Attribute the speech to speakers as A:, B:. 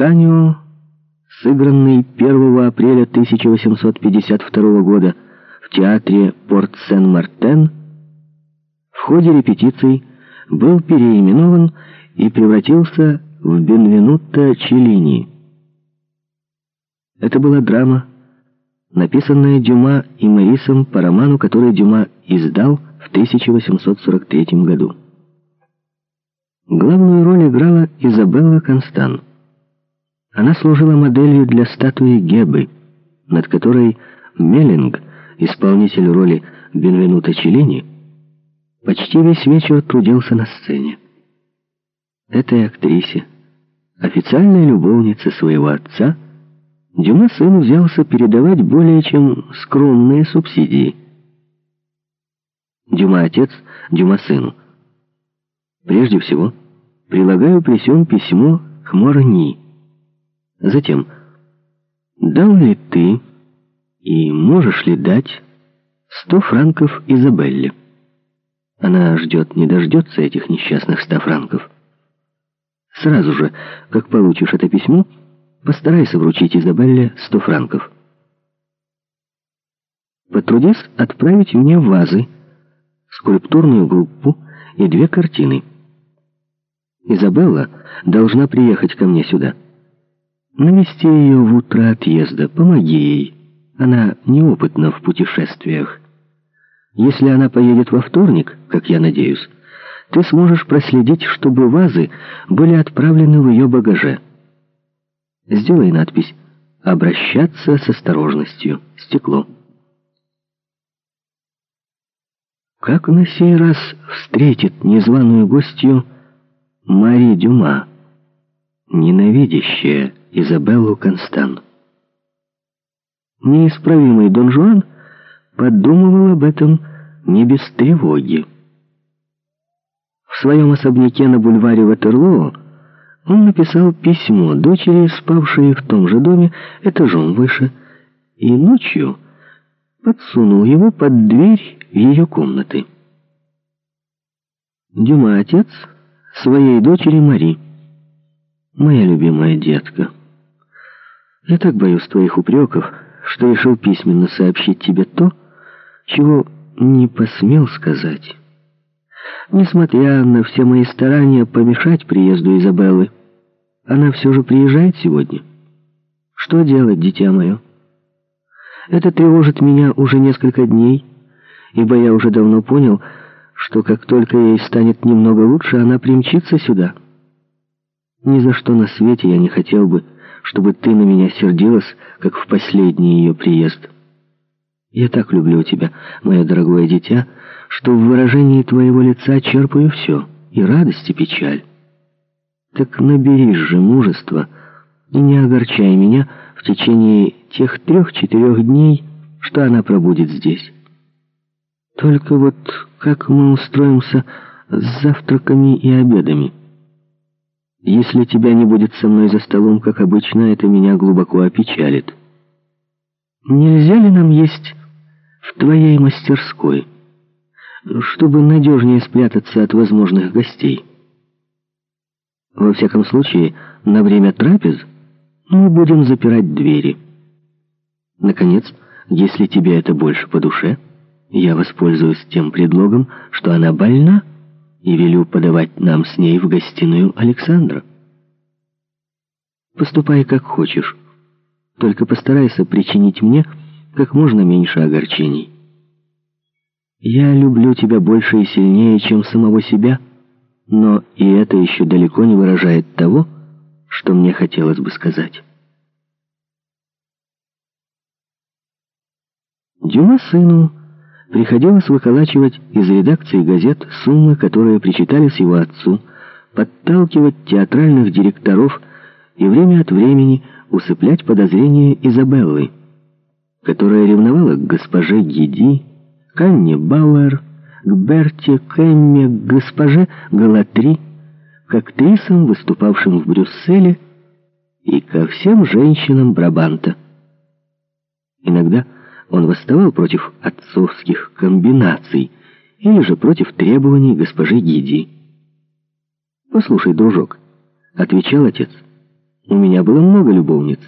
A: Асканио, сыгранный 1 апреля 1852 года в театре Порт-Сен-Мартен, в ходе репетиций был переименован и превратился в Бенвенутто Челлини. Это была драма, написанная Дюма и Морисом по роману, который Дюма издал в 1843 году. Главную роль играла Изабелла Констан. Она служила моделью для статуи Гебы, над которой Меллинг, исполнитель роли Бенвенута Челлини, почти весь вечер трудился на сцене. Этой актрисе, официальной любовнице своего отца, Дюма сын взялся передавать более чем скромные субсидии. Дюма отец, Дюма сыну. Прежде всего, прилагаю при письмо к Морни. Затем, дал ли ты и можешь ли дать сто франков Изабелле? Она ждет, не дождется этих несчастных ста франков. Сразу же, как получишь это письмо, постарайся вручить Изабелле сто франков. Потрудись отправить мне вазы, скульптурную группу и две картины. Изабелла должна приехать ко мне сюда. Навести ее в утро отъезда, помоги ей. Она неопытна в путешествиях. Если она поедет во вторник, как я надеюсь, ты сможешь проследить, чтобы вазы были отправлены в ее багаже. Сделай надпись «Обращаться с осторожностью. Стекло». Как на сей раз встретит незваную гостью Мари Дюма, ненавидящая Изабеллу Констан? Неисправимый Дон Жуан подумывал об этом не без тревоги. В своем особняке на бульваре Ватерлоо он написал письмо дочери, спавшей в том же доме, этажом выше, и ночью подсунул его под дверь ее комнаты. Дюма отец своей дочери Мари. Моя любимая детка. Я так боюсь твоих упреков, что решил письменно сообщить тебе то, чего не посмел сказать. Несмотря на все мои старания помешать приезду Изабеллы, она все же приезжает сегодня. Что делать, дитя мое? Это тревожит меня уже несколько дней, ибо я уже давно понял, что как только ей станет немного лучше, она примчится сюда. Ни за что на свете я не хотел бы, чтобы ты на меня сердилась, как в последний ее приезд. Я так люблю тебя, мое дорогое дитя, что в выражении твоего лица черпаю все, и радость, и печаль. Так наберись же мужества и не огорчай меня в течение тех трех-четырех дней, что она пробудет здесь. Только вот как мы устроимся с завтраками и обедами? Если тебя не будет со мной за столом, как обычно, это меня глубоко опечалит. Нельзя ли нам есть в твоей мастерской, чтобы надежнее спрятаться от возможных гостей. Во всяком случае, на время трапез мы будем запирать двери. Наконец, если тебе это больше по душе, я воспользуюсь тем предлогом, что она больна, и велю подавать нам с ней в гостиную Александра. Поступай как хочешь, только постарайся причинить мне как можно меньше огорчений. Я люблю тебя больше и сильнее, чем самого себя, но и это еще далеко не выражает того, что мне хотелось бы сказать. Дюма сыну приходилось выколачивать из редакции газет суммы, которые причитались его отцу, подталкивать театральных директоров и время от времени усыплять подозрения Изабеллы которая ревновала к госпоже Гиди, к Анне Бауэр, к Берте, к Эмме, к госпоже Галатри, к актрисам, выступавшим в Брюсселе, и ко всем женщинам Брабанта. Иногда он восставал против отцовских комбинаций или же против требований госпожи Гиди. «Послушай, дружок», — отвечал отец, — У меня было много любовниц.